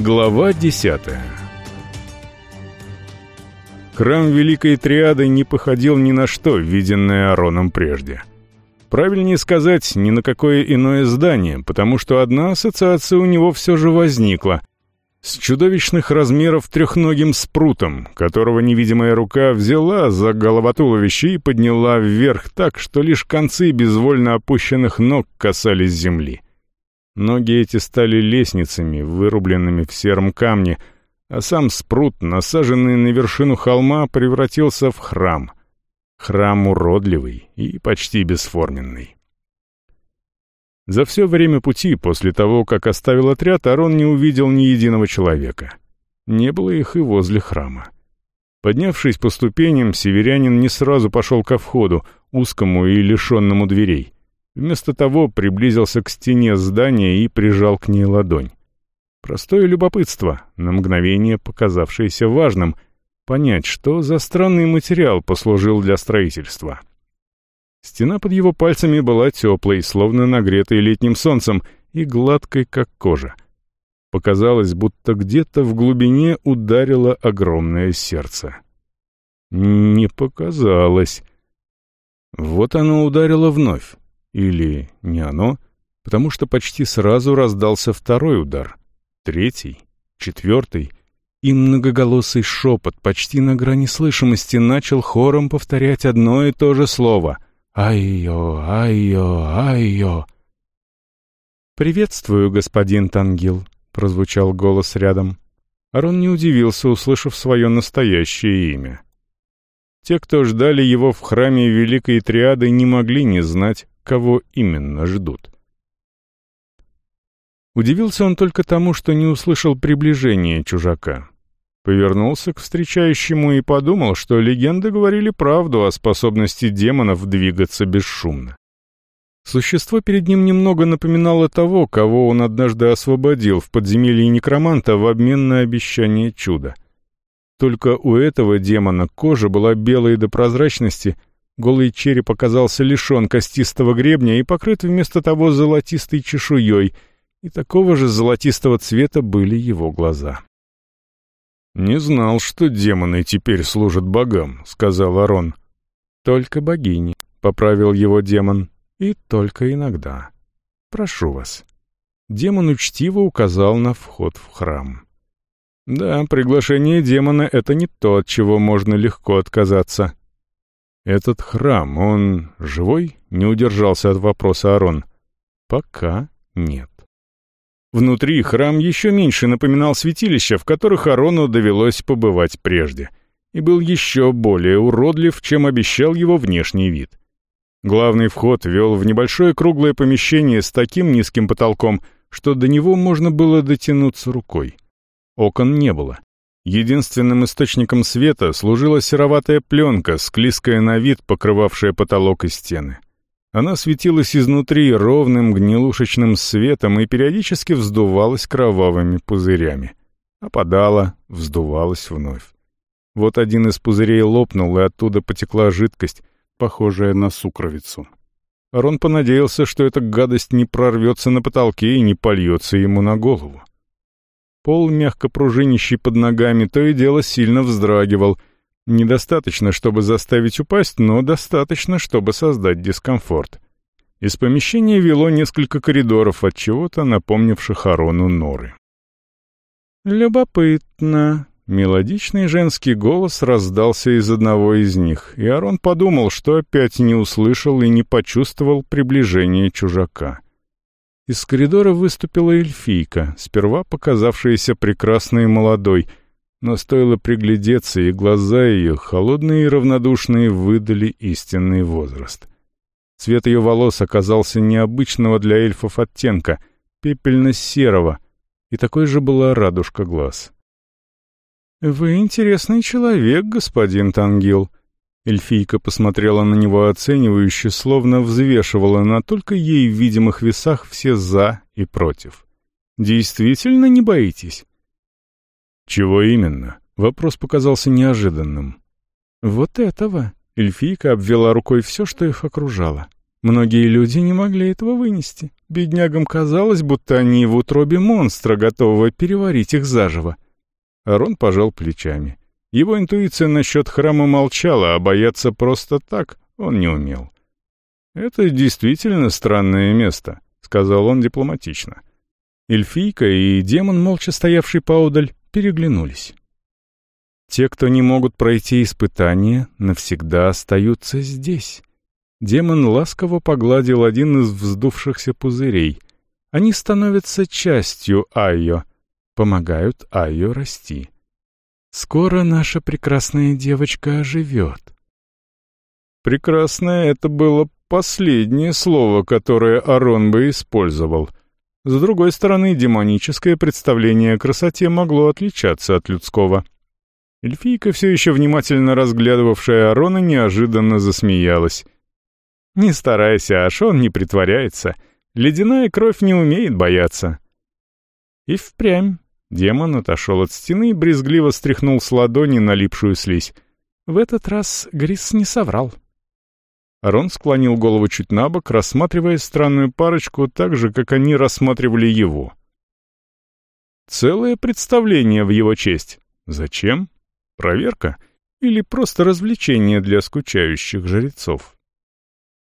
Глава десятая Храм Великой Триады не походил ни на что, виденное Ароном прежде. Правильнее сказать, ни на какое иное здание, потому что одна ассоциация у него все же возникла. С чудовищных размеров трехногим спрутом, которого невидимая рука взяла за головотуловище и подняла вверх так, что лишь концы безвольно опущенных ног касались земли. Ноги эти стали лестницами, вырубленными в сером камне, а сам спрут, насаженный на вершину холма, превратился в храм. Храм уродливый и почти бесформенный. За все время пути, после того, как оставил отряд, Арон не увидел ни единого человека. Не было их и возле храма. Поднявшись по ступеням, северянин не сразу пошел ко входу, узкому и лишенному дверей. Вместо того приблизился к стене здания и прижал к ней ладонь. Простое любопытство, на мгновение показавшееся важным, понять, что за странный материал послужил для строительства. Стена под его пальцами была теплой, словно нагретой летним солнцем, и гладкой, как кожа. Показалось, будто где-то в глубине ударило огромное сердце. Не показалось. Вот оно ударило вновь. Или не оно, потому что почти сразу раздался второй удар, третий, четвертый, и многоголосый шепот почти на грани слышимости начал хором повторять одно и то же слово «Ай-ё, ай-ё, ай-ё». «Приветствую, господин Тангил», — прозвучал голос рядом. Арон не удивился, услышав свое настоящее имя. Те, кто ждали его в храме Великой Триады, не могли не знать, кого именно ждут. Удивился он только тому, что не услышал приближения чужака. Повернулся к встречающему и подумал, что легенды говорили правду о способности демонов двигаться бесшумно. Существо перед ним немного напоминало того, кого он однажды освободил в подземелье некроманта в обмен на обещание чуда. Только у этого демона кожа была белой до прозрачности, Голый череп оказался лишен костистого гребня и покрыт вместо того золотистой чешуей, и такого же золотистого цвета были его глаза. «Не знал, что демоны теперь служат богам», — сказал Арон. «Только богини», — поправил его демон, — «и только иногда. Прошу вас». Демон учтиво указал на вход в храм. «Да, приглашение демона — это не то, от чего можно легко отказаться. «Этот храм, он живой?» — не удержался от вопроса Арон. «Пока нет». Внутри храм еще меньше напоминал святилища, в которых Арону довелось побывать прежде, и был еще более уродлив, чем обещал его внешний вид. Главный вход вел в небольшое круглое помещение с таким низким потолком, что до него можно было дотянуться рукой. Окон не было. Единственным источником света служила сероватая пленка, склизкая на вид, покрывавшая потолок и стены. Она светилась изнутри ровным гнилушечным светом и периодически вздувалась кровавыми пузырями. Опадала, вздувалась вновь. Вот один из пузырей лопнул, и оттуда потекла жидкость, похожая на сукровицу. Рон понадеялся, что эта гадость не прорвется на потолке и не польется ему на голову. Пол, мягко пружинищий под ногами, то и дело сильно вздрагивал. Недостаточно, чтобы заставить упасть, но достаточно, чтобы создать дискомфорт. Из помещения вело несколько коридоров, от чего-то напомнивших Арону норы. «Любопытно», Мелодичный женский голос раздался из одного из них, и Арон подумал, что опять не услышал и не почувствовал приближения чужака. Из коридора выступила эльфийка, сперва показавшаяся прекрасной и молодой, но стоило приглядеться, и глаза ее, холодные и равнодушные, выдали истинный возраст. Цвет ее волос оказался необычного для эльфов оттенка, пепельно-серого, и такой же была радужка глаз. «Вы интересный человек, господин Тангил», Эльфийка посмотрела на него оценивающе, словно взвешивала на только ей видимых весах все «за» и «против». «Действительно не боитесь?» «Чего именно?» Вопрос показался неожиданным. «Вот этого!» Эльфийка обвела рукой все, что их окружало. Многие люди не могли этого вынести. Беднягам казалось, будто они в утробе монстра, готового переварить их заживо. Арон пожал плечами. Его интуиция насчет храма молчала, а бояться просто так он не умел. «Это действительно странное место», — сказал он дипломатично. Эльфийка и демон, молча стоявший поодаль, переглянулись. Те, кто не могут пройти испытания, навсегда остаются здесь. Демон ласково погладил один из вздувшихся пузырей. Они становятся частью Айо, помогают Айо расти. Скоро наша прекрасная девочка оживет. Прекрасное — это было последнее слово, которое Арон бы использовал. С другой стороны, демоническое представление о красоте могло отличаться от людского. Эльфийка, все еще внимательно разглядывавшая Арона, неожиданно засмеялась. «Не старайся, Ашон не притворяется. Ледяная кровь не умеет бояться». И впрямь демон отошел от стены и брезгливо стряхнул с ладони налипшую слизь. В этот раз Грис не соврал. Арон склонил голову чуть на бок, рассматривая странную парочку так же, как они рассматривали его. Целое представление в его честь. Зачем? Проверка? Или просто развлечение для скучающих жрецов?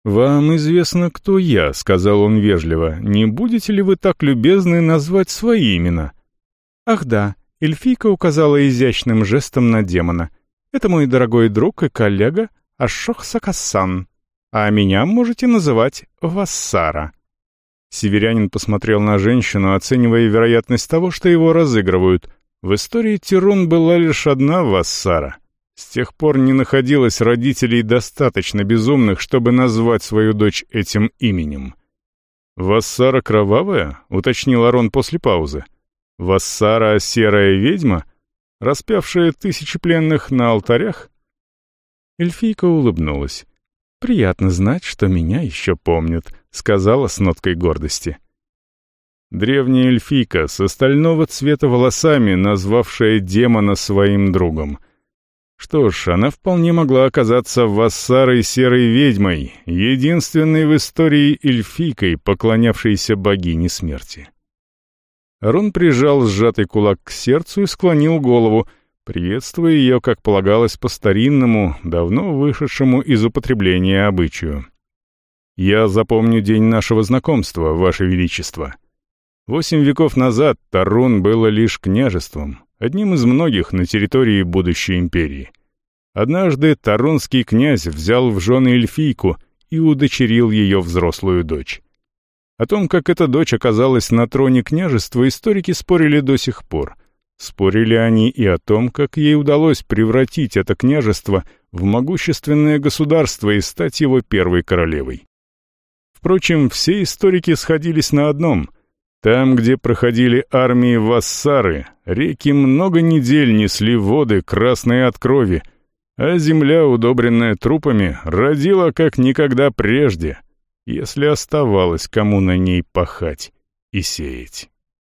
«Вам известно, кто я», — сказал он вежливо. «Не будете ли вы так любезны назвать свои имена?» «Ах да», — эльфийка указала изящным жестом на демона. «Это мой дорогой друг и коллега Ашох Сакасан а меня можете называть Вассара». Северянин посмотрел на женщину, оценивая вероятность того, что его разыгрывают. В истории Тирун была лишь одна Вассара. С тех пор не находилось родителей достаточно безумных, чтобы назвать свою дочь этим именем. «Вассара кровавая?» — уточнил Арон после паузы. «Вассара — серая ведьма, распявшая тысячи пленных на алтарях?» Эльфийка улыбнулась. «Приятно знать, что меня еще помнят», — сказала с ноткой гордости. Древняя эльфийка с остального цвета волосами, назвавшая демона своим другом. Что ж, она вполне могла оказаться вассарой серой ведьмой, единственной в истории эльфийкой, поклонявшейся богине смерти. Рон прижал сжатый кулак к сердцу и склонил голову — приветствуя ее, как полагалось, по-старинному, давно вышедшему из употребления обычаю. «Я запомню день нашего знакомства, Ваше Величество. Восемь веков назад Тарун было лишь княжеством, одним из многих на территории будущей империи. Однажды тарунский князь взял в жены эльфийку и удочерил ее взрослую дочь. О том, как эта дочь оказалась на троне княжества, историки спорили до сих пор — Спорили они и о том, как ей удалось превратить это княжество в могущественное государство и стать его первой королевой. Впрочем, все историки сходились на одном. Там, где проходили армии вассары, реки много недель несли воды, красные от крови, а земля, удобренная трупами, родила как никогда прежде, если оставалось кому на ней пахать и сеять.